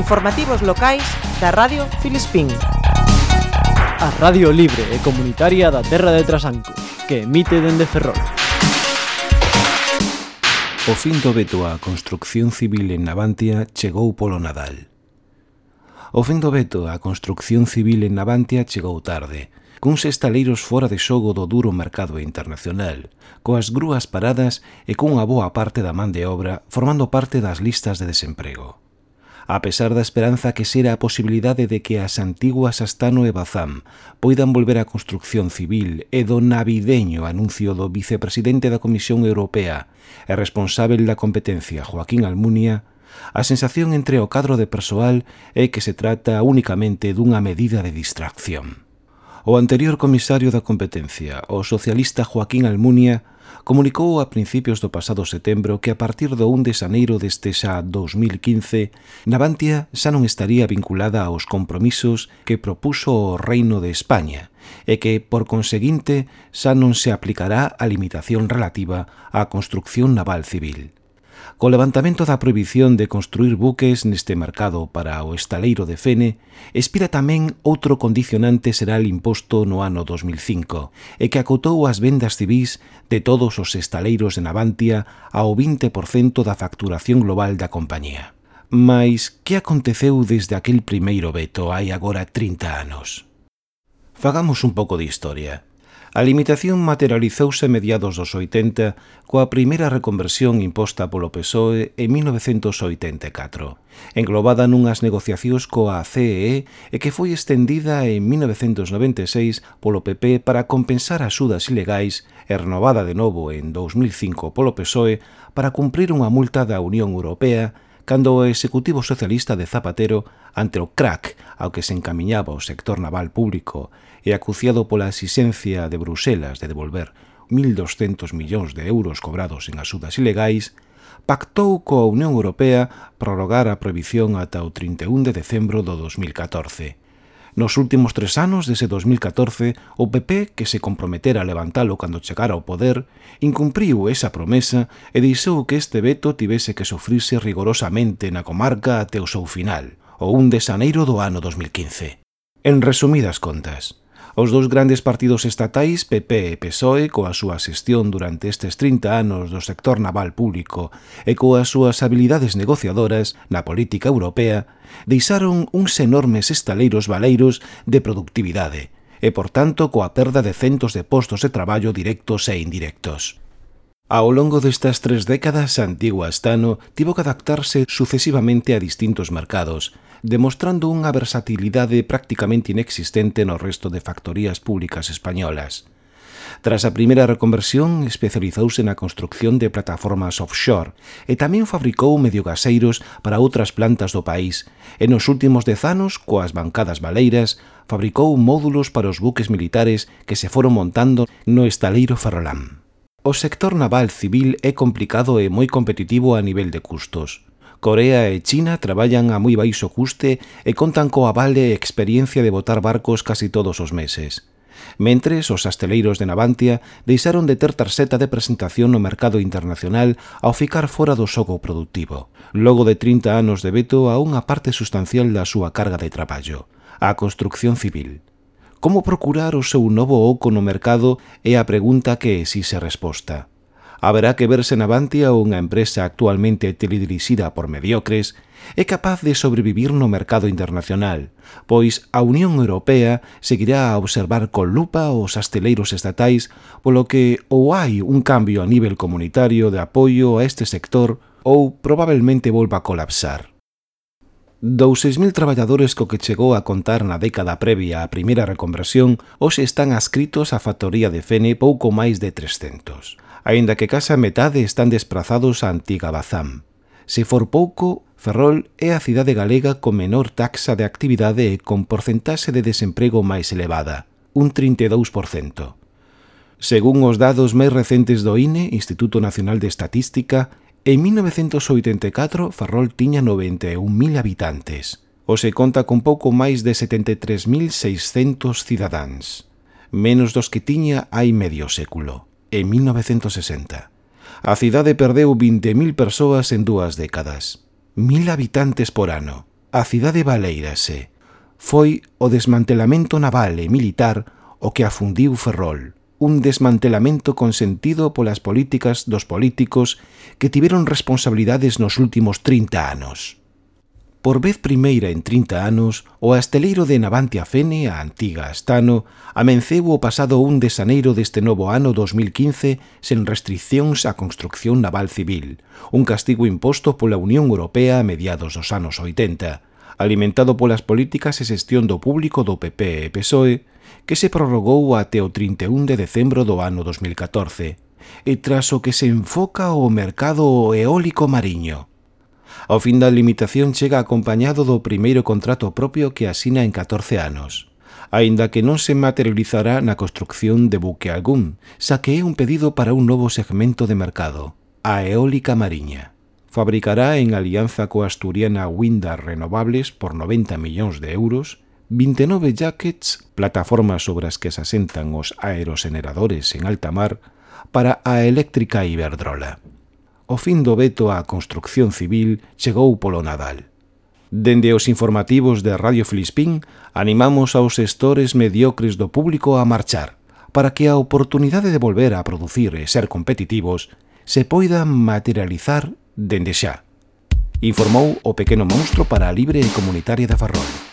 Informativos locais da Radio Filispín. A Radio Libre e Comunitaria da Terra de Trasanco, que emite dende Ferrol. O fin do veto á construcción civil en Navantia chegou polo Nadal. O fin do veto á construcción civil en Navantia chegou tarde, cuns estaleiros fora de xogo do duro mercado internacional, coas grúas paradas e cunha boa parte da man de obra formando parte das listas de desemprego a pesar da esperanza que xera a posibilidade de que as antiguas Astano e Bazán poidan volver á construcción civil e do navideño anuncio do vicepresidente da Comisión Europea e responsável da competencia Joaquín Almunia, a sensación entre o cadro de persoal é que se trata únicamente dunha medida de distracción. O anterior comisario da competencia, o socialista Joaquín Almunia, comunicou a principios do pasado setembro que a partir do 1 de xaneiro deste xa 2015, Navantia xa non estaría vinculada aos compromisos que propuso o Reino de España e que, por conseguinte, xa non se aplicará a limitación relativa á construcción naval civil. Co levantamento da prohibición de construir buques neste mercado para o estaleiro de Fene, expira tamén outro condicionante será el imposto no ano 2005, e que acotou as vendas civís de todos os estaleiros de Navantia ao 20% da facturación global da compañía. Mais que aconteceu desde aquel primeiro veto hai agora 30 anos? Fagamos un pouco de historia. A limitación materializouse mediados dos 80 coa primeira reconversión imposta polo PSOE en 1984, englobada nunhas negociacións coa CEE e que foi estendida en 1996 polo PP para compensar axudas ilegais e renovada de novo en 2005 polo PSOE para cumprir unha multa da Unión Europea cando o executivo socialista de Zapatero, ante o crack ao que se encamiñaba o sector naval público e acuciado pola exixencia de Bruselas de devolver 1.200 millóns de euros cobrados en asudas ilegais, pactou coa Unión Europea prorrogar a prohibición ata o 31 de decembro do 2014. Nos últimos tres anos dese 2014, o PP, que se comprometera a levantalo cando chegara ao poder, incumpriu esa promesa e deixou que este veto tivese que sofrirse rigorosamente na comarca até o seu final, o 1 de xaneiro do ano 2015. En resumidas contas, Os dous grandes partidos estatais, PP e PSOE, coa súa xestión durante estes 30 anos do sector naval público e coas súas habilidades negociadoras na política europea, deixaron uns enormes estaleiros valeiros de productividade e, por tanto, coa perda de centos de postos de traballo directos e indirectos. Ao longo destas tres décadas, a antigua Astano tivo que adaptarse sucesivamente a distintos mercados, demostrando unha versatilidade prácticamente inexistente no resto de factorías públicas españolas. Tras a primeira reconversión, especializouse na construcción de plataformas offshore e tamén fabricou mediogaseiros para outras plantas do país e nos últimos dez anos, coas bancadas baleiras, fabricou módulos para os buques militares que se foron montando no estaleiro Ferrolán. O sector naval civil é complicado e moi competitivo a nivel de custos. Corea e China traballan a moi baixo custe e contan coa vale e experiencia de botar barcos casi todos os meses. Mentres, os asteleiros de Navantia deixaron de ter tarxeta de presentación no mercado internacional ao ficar fora do xogo productivo, logo de 30 anos de veto a unha parte sustancial da súa carga de traballo, a construcción civil. Como procurar o seu novo oco no mercado é a pregunta que exixe resposta. Haberá que verse na Bantia unha empresa actualmente teledirixida por mediocres é capaz de sobrevivir no mercado internacional, pois a Unión Europea seguirá a observar con lupa os asteleiros estatais, polo que ou hai un cambio a nivel comunitario de apoio a este sector ou probablemente volva a colapsar. 2.000 traballadores co que chegou a contar na década previa á primeira reconversión hoxe están ascritos á factoría de Fene pouco máis de 300, aínda que casa metade están desplazados a antiga Bazán. Se for pouco, Ferrol é a cidade galega con menor taxa de actividade e con porcentaxe de desemprego máis elevada, un 32%. Según os dados máis recentes do INE, Instituto Nacional de Estatística, En 1984, Ferrol tiña 91.000 habitantes, o se conta con pouco máis de 73.600 cidadáns, menos dos que tiña hai medio século, en 1960. A cidade perdeu 20.000 persoas en dúas décadas, 1.000 habitantes por ano. A cidade baleirase. Foi o desmantelamento naval e militar o que afundiu Ferrol, un desmantelamento consentido polas políticas dos políticos que tiveron responsabilidades nos últimos 30 anos. Por vez primeira en 30 anos, o asteleiro de Navantia Fene, a antiga Astano, amenceu o pasado 1 de xaneiro deste novo ano 2015 sen restriccións á construcción naval civil, un castigo imposto pola Unión Europea a mediados dos anos 80, alimentado polas políticas e xestión do público do PP e PSOE, que se prorrogou até o 31 de decembro do ano 2014, e tras o que se enfoca o mercado eólico mariño. Ao fin da limitación chega acompañado do primeiro contrato propio que asina en 14 anos, aínda que non se materializará na construcción de buque algún, xa que é un pedido para un novo segmento de mercado, a eólica mariña fabricará en alianza coa asturiana Windar Renovables por 90 millóns de euros 29 jackets, plataformas sobre as que se asentan os aeroseneradores en alta mar, para a eléctrica Iberdrola. O fin do veto á construcción civil chegou polo Nadal. Dende os informativos de Radio Filispín, animamos aos sectores mediocres do público a marchar, para que a oportunidade de volver a producir e ser competitivos se poida materializar dende xa. Informou o pequeno monstro para a libre e comunitaria da Ferrol.